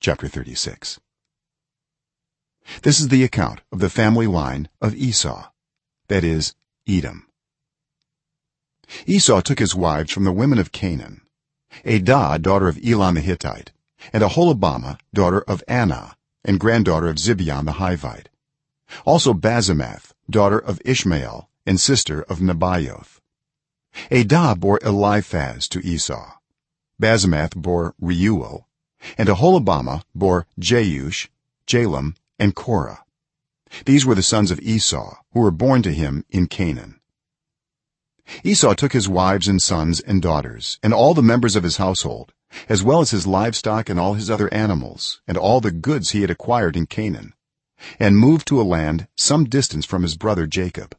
chapter 36 this is the account of the family line of esau that is edom. Esau took his wives from the women of canaan adah daughter of elon the hittite and oholibamah daughter of anah and granddaughter of zibeon the hivite. Also basemath daughter of ishmael and sister of nebaioth. Adah bore eliphaz to esau. Basemath bore reuel and oholibamah bore jeush jalam and korah. These were the sons of esau who were born to him in canaan. Esau took his wives and sons and daughters and all the members of his household as well as his livestock and all his other animals and all the goods he had acquired in canaan and moved to a land some distance from his brother jacob.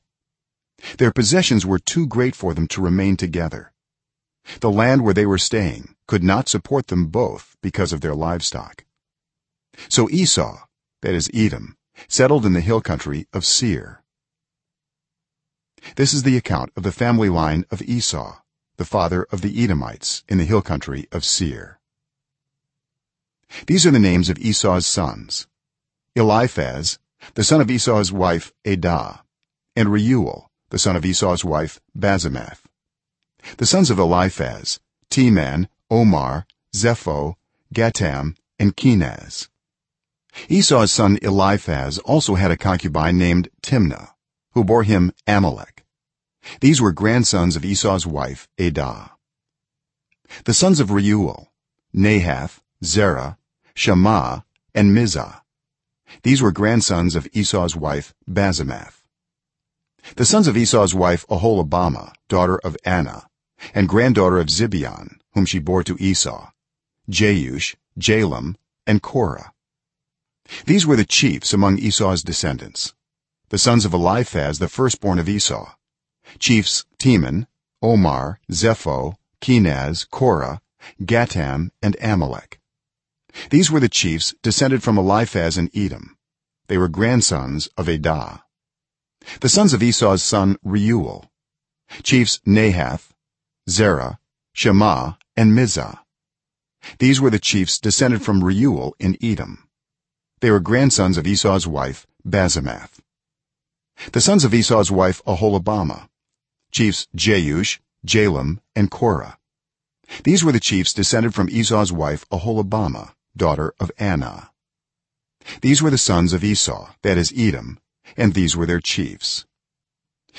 Their possessions were too great for them to remain together the land where they were staying could not support them both because of their livestock. So esau that is edom settled in the hill country of seir. This is the account of the family line of esau the father of the edomites in the hill country of seir. These are the names of esau's sons. Eliphaz the son of esau's wife adah and reuel the son of esau's wife basemath the sons of eliphaz teman omar zepho gatam and kenaz. Esau's son eliphaz also had a concubine named timna who bore him amalek. These were grandsons of esau's wife adah. The sons of reuel nahath zerah shammah and mizzah. These were grandsons of esau's wife basemath the sons of esau's wife oholibamah daughter of anah and granddaughter of zibeon whom she bore to esau jeush jalam and korah. These were the chiefs among esau's descendants the sons of eliphaz the firstborn of esau. Chiefs teman omar zepho kenaz korah gatam and amalek. These were the chiefs descended from eliphaz and edom. They were grandsons of adah the sons of esau's son reuel. Chiefs nahath zerah shammah and mizzah these were the chiefs descended from reuel in edom. They were grandsons of esau's wife basemath the sons of esau's wife oholibamah chiefs jeush jalam and korah. These were the chiefs descended from esau's wife oholibamah daughter of anah. These were the sons of esau that is edom and these were their chiefs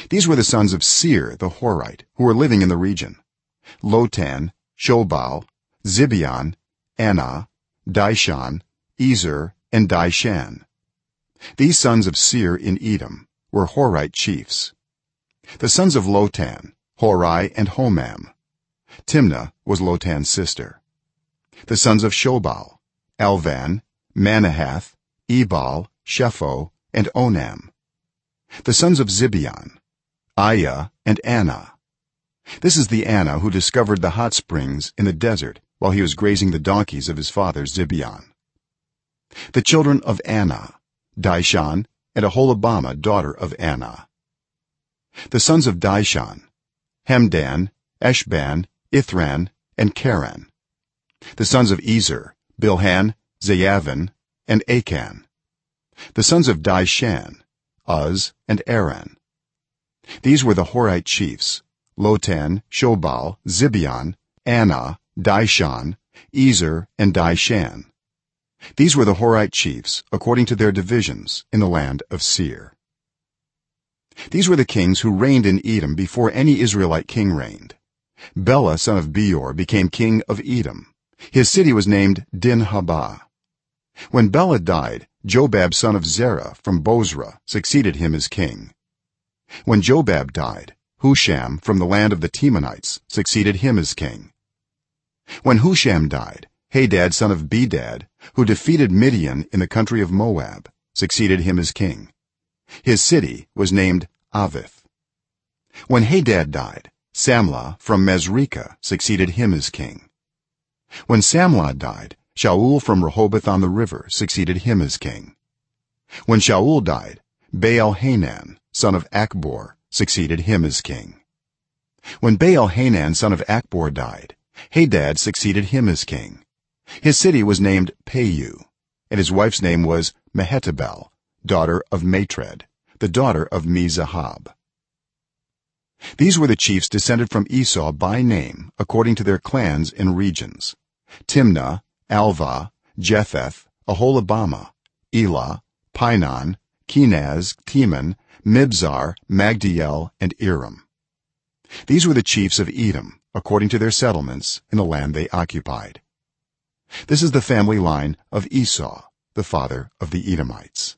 these were the sons of seir the horite who were living in the region. Lotan shobal zibeon anah dishon ezer and dishan these sons of seir in edom were horite chiefs. The sons of lotan horai and homam. Timna was lotan's sister. The sons of shobal alvan manahath ebal shepho and onam. The sons of zibeon aiah and Anah. This is the Anah who discovered the hot springs in the desert while he was grazing the donkeys of his father zibeon the children of Anah dishon and oholibamah daughter of Anah. The sons of dishon hemdan eshban ithran and cheran the sons of ezer bilhan zaavan and akan. The sons of dishan uz and aran these were the horite chiefs lotan shobal zibeon anah dishon ezer and dishan these were the horite chiefs according to their divisions in the land of seir. These were the kings who reigned in edom before any israelite king reigned. Bela son of beor became king of edom. His city was named dinhabah when bela died jobab son of zerah from bozrah succeeded him as king when jobab died husham from the land of the temanites succeeded him as king. When husham died hadad son of bedad who defeated midian in the country of moab succeeded him as king. His city was named avith. When hadad died samlah from masrekah succeeded him as king. When samlah died shaul from rehoboth on the river succeeded him as king. When shaul died baal-hanan son of akbor succeeded him as king. When baal-hanan son of akbor died hadad succeeded him as king. His city was named Pau and his wife's name was mehetabel daughter of matred the daughter of mezahab these were the chiefs descended from esau by name according to their clans and regions. Timna alvah jetheth oholibamah elah pinon kenaz teman mibzar magdiel and iram. These were the chiefs of edom according to their settlements in the land they occupied. This is the family line of esau the father of the edomites